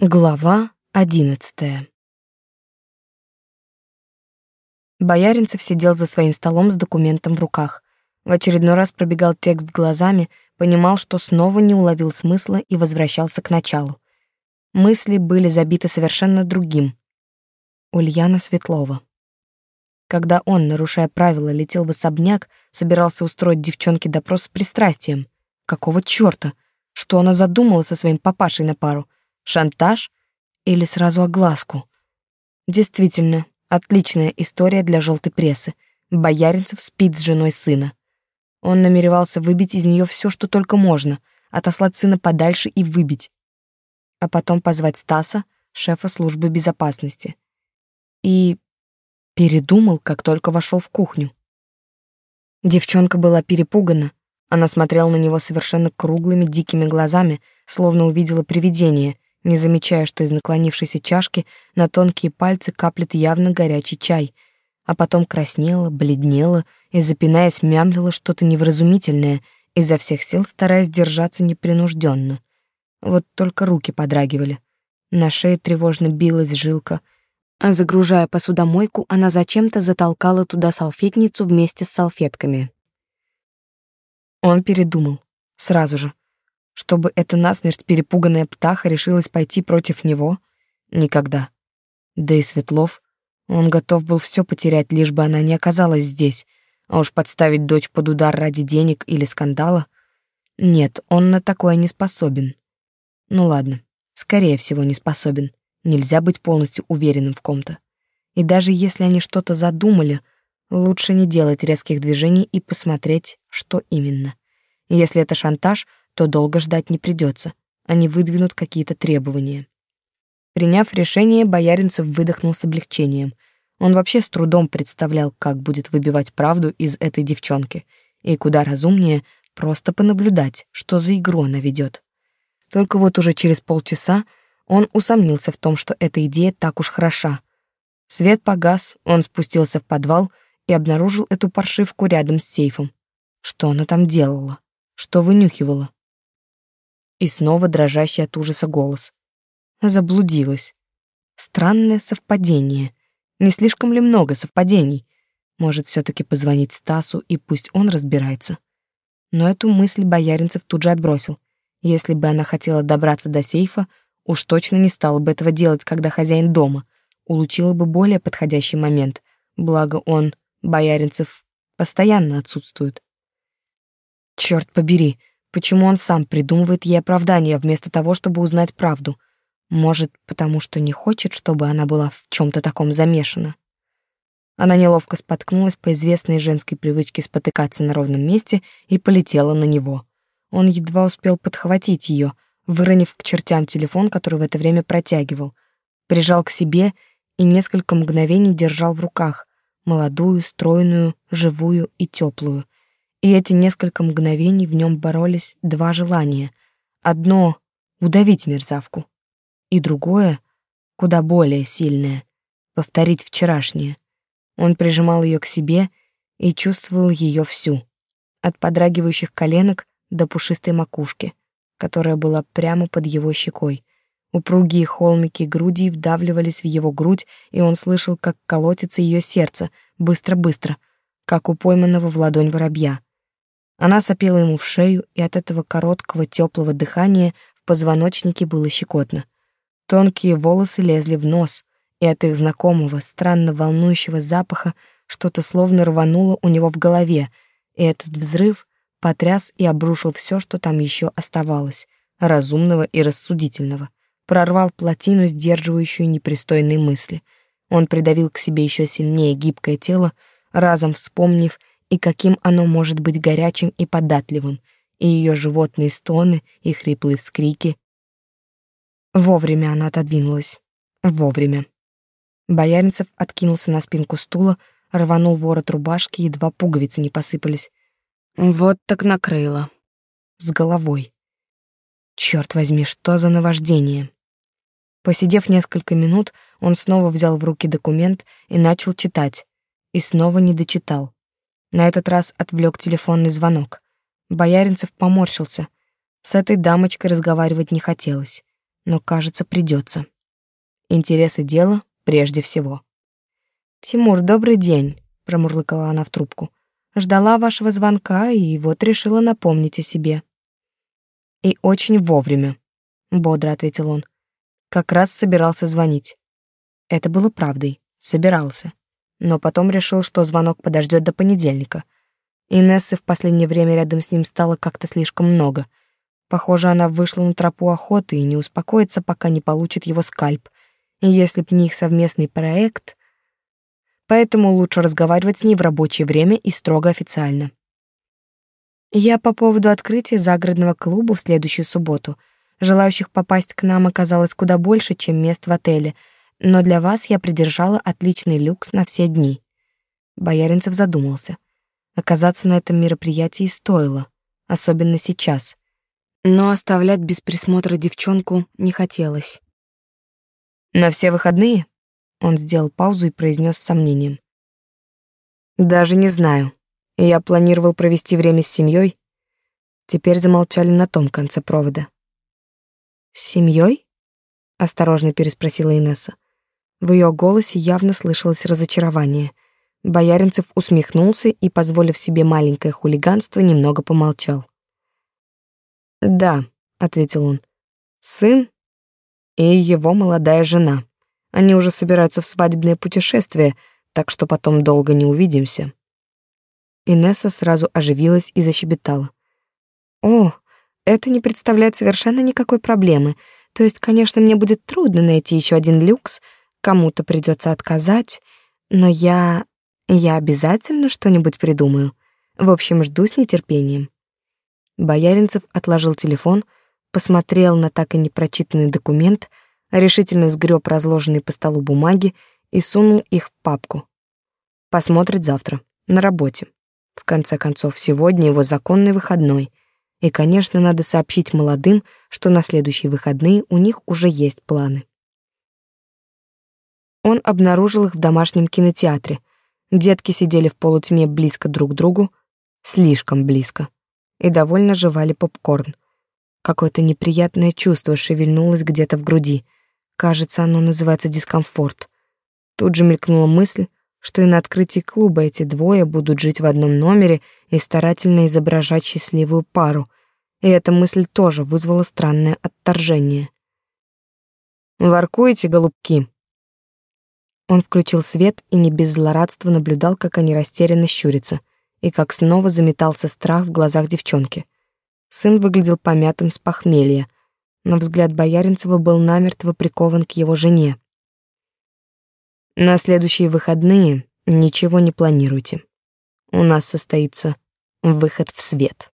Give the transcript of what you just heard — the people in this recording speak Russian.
Глава одиннадцатая Бояринцев сидел за своим столом с документом в руках. В очередной раз пробегал текст глазами, понимал, что снова не уловил смысла и возвращался к началу. Мысли были забиты совершенно другим. Ульяна Светлова. Когда он, нарушая правила, летел в особняк, собирался устроить девчонке допрос с пристрастием. Какого чёрта? Что она задумала со своим папашей на пару? Шантаж или сразу огласку? Действительно, отличная история для желтой прессы. Бояринцев спит с женой сына. Он намеревался выбить из нее все, что только можно, отослать сына подальше и выбить. А потом позвать Стаса, шефа службы безопасности. И передумал, как только вошел в кухню. Девчонка была перепугана. Она смотрела на него совершенно круглыми дикими глазами, словно увидела привидение — не замечая, что из наклонившейся чашки на тонкие пальцы каплет явно горячий чай, а потом краснела, бледнела и, запинаясь, мямлила что-то невразумительное, изо всех сил стараясь держаться непринужденно. Вот только руки подрагивали. На шее тревожно билась жилка, а загружая посудомойку, она зачем-то затолкала туда салфетницу вместе с салфетками. Он передумал. Сразу же. Чтобы эта насмерть перепуганная птаха решилась пойти против него? Никогда. Да и Светлов, он готов был все потерять, лишь бы она не оказалась здесь, а уж подставить дочь под удар ради денег или скандала? Нет, он на такое не способен. Ну ладно, скорее всего, не способен. Нельзя быть полностью уверенным в ком-то. И даже если они что-то задумали, лучше не делать резких движений и посмотреть, что именно. Если это шантаж — то долго ждать не придется. Они выдвинут какие-то требования. Приняв решение, Бояринцев выдохнул с облегчением. Он вообще с трудом представлял, как будет выбивать правду из этой девчонки. И куда разумнее просто понаблюдать, что за игру она ведет. Только вот уже через полчаса он усомнился в том, что эта идея так уж хороша. Свет погас, он спустился в подвал и обнаружил эту паршивку рядом с сейфом. Что она там делала? Что вынюхивала? И снова дрожащий от ужаса голос. Заблудилась. Странное совпадение. Не слишком ли много совпадений? Может, все таки позвонить Стасу, и пусть он разбирается. Но эту мысль Бояринцев тут же отбросил. Если бы она хотела добраться до сейфа, уж точно не стала бы этого делать, когда хозяин дома. Улучила бы более подходящий момент. Благо он, Бояринцев, постоянно отсутствует. Черт побери, Почему он сам придумывает ей оправдания вместо того, чтобы узнать правду? Может, потому что не хочет, чтобы она была в чем то таком замешана? Она неловко споткнулась по известной женской привычке спотыкаться на ровном месте и полетела на него. Он едва успел подхватить ее, выронив к чертям телефон, который в это время протягивал, прижал к себе и несколько мгновений держал в руках, молодую, стройную, живую и теплую — и эти несколько мгновений в нем боролись два желания. Одно — удавить мерзавку, и другое, куда более сильное — повторить вчерашнее. Он прижимал ее к себе и чувствовал ее всю, от подрагивающих коленок до пушистой макушки, которая была прямо под его щекой. Упругие холмики груди вдавливались в его грудь, и он слышал, как колотится ее сердце, быстро-быстро, как у пойманного в ладонь воробья. Она сопела ему в шею, и от этого короткого теплого дыхания в позвоночнике было щекотно. Тонкие волосы лезли в нос, и от их знакомого, странно волнующего запаха что-то словно рвануло у него в голове, и этот взрыв потряс и обрушил все, что там еще оставалось, разумного и рассудительного, прорвал плотину, сдерживающую непристойные мысли. Он придавил к себе еще сильнее гибкое тело, разом вспомнив и каким оно может быть горячим и податливым, и ее животные стоны и хриплые вскрики. Вовремя она отодвинулась. Вовремя. Бояринцев откинулся на спинку стула, рванул ворот рубашки, едва пуговицы не посыпались. Вот так накрыло. С головой. Черт возьми, что за наваждение? Посидев несколько минут, он снова взял в руки документ и начал читать. И снова не дочитал. На этот раз отвлек телефонный звонок. Бояринцев поморщился. С этой дамочкой разговаривать не хотелось. но, кажется, придется. Интересы дела прежде всего. «Тимур, добрый день», — промурлыкала она в трубку. «Ждала вашего звонка и вот решила напомнить о себе». «И очень вовремя», — бодро ответил он. «Как раз собирался звонить». Это было правдой, собирался. Но потом решил, что звонок подождет до понедельника. Инессы в последнее время рядом с ним стало как-то слишком много. Похоже, она вышла на тропу охоты и не успокоится, пока не получит его скальп. И если б не их совместный проект... Поэтому лучше разговаривать с ней в рабочее время и строго официально. Я по поводу открытия загородного клуба в следующую субботу. Желающих попасть к нам оказалось куда больше, чем мест в отеле, но для вас я придержала отличный люкс на все дни. Бояринцев задумался. Оказаться на этом мероприятии стоило, особенно сейчас. Но оставлять без присмотра девчонку не хотелось. На все выходные? Он сделал паузу и произнес с сомнением. Даже не знаю я планировал провести время с семьей, теперь замолчали на том конце провода. «С семьей?» — осторожно переспросила Инесса. В ее голосе явно слышалось разочарование. Бояринцев усмехнулся и, позволив себе маленькое хулиганство, немного помолчал. «Да», — ответил он, — «сын и его молодая жена. Они уже собираются в свадебное путешествие, так что потом долго не увидимся». Инесса сразу оживилась и защебетала. «О, это не представляет совершенно никакой проблемы. То есть, конечно, мне будет трудно найти еще один люкс, кому-то придется отказать, но я... я обязательно что-нибудь придумаю. В общем, жду с нетерпением». Бояринцев отложил телефон, посмотрел на так и не прочитанный документ, решительно сгреб разложенные по столу бумаги и сунул их в папку. Посмотрит завтра, на работе. В конце концов, сегодня его законный выходной. И, конечно, надо сообщить молодым, что на следующие выходные у них уже есть планы. Он обнаружил их в домашнем кинотеатре. Детки сидели в полутьме близко друг к другу, слишком близко, и довольно жевали попкорн. Какое-то неприятное чувство шевельнулось где-то в груди. Кажется, оно называется дискомфорт. Тут же мелькнула мысль, что и на открытии клуба эти двое будут жить в одном номере и старательно изображать счастливую пару. И эта мысль тоже вызвала странное отторжение. «Воркуете, голубки?» Он включил свет и не без злорадства наблюдал, как они растерянно щурятся, и как снова заметался страх в глазах девчонки. Сын выглядел помятым с похмелья, но взгляд Бояринцева был намертво прикован к его жене. На следующие выходные ничего не планируйте. У нас состоится выход в свет.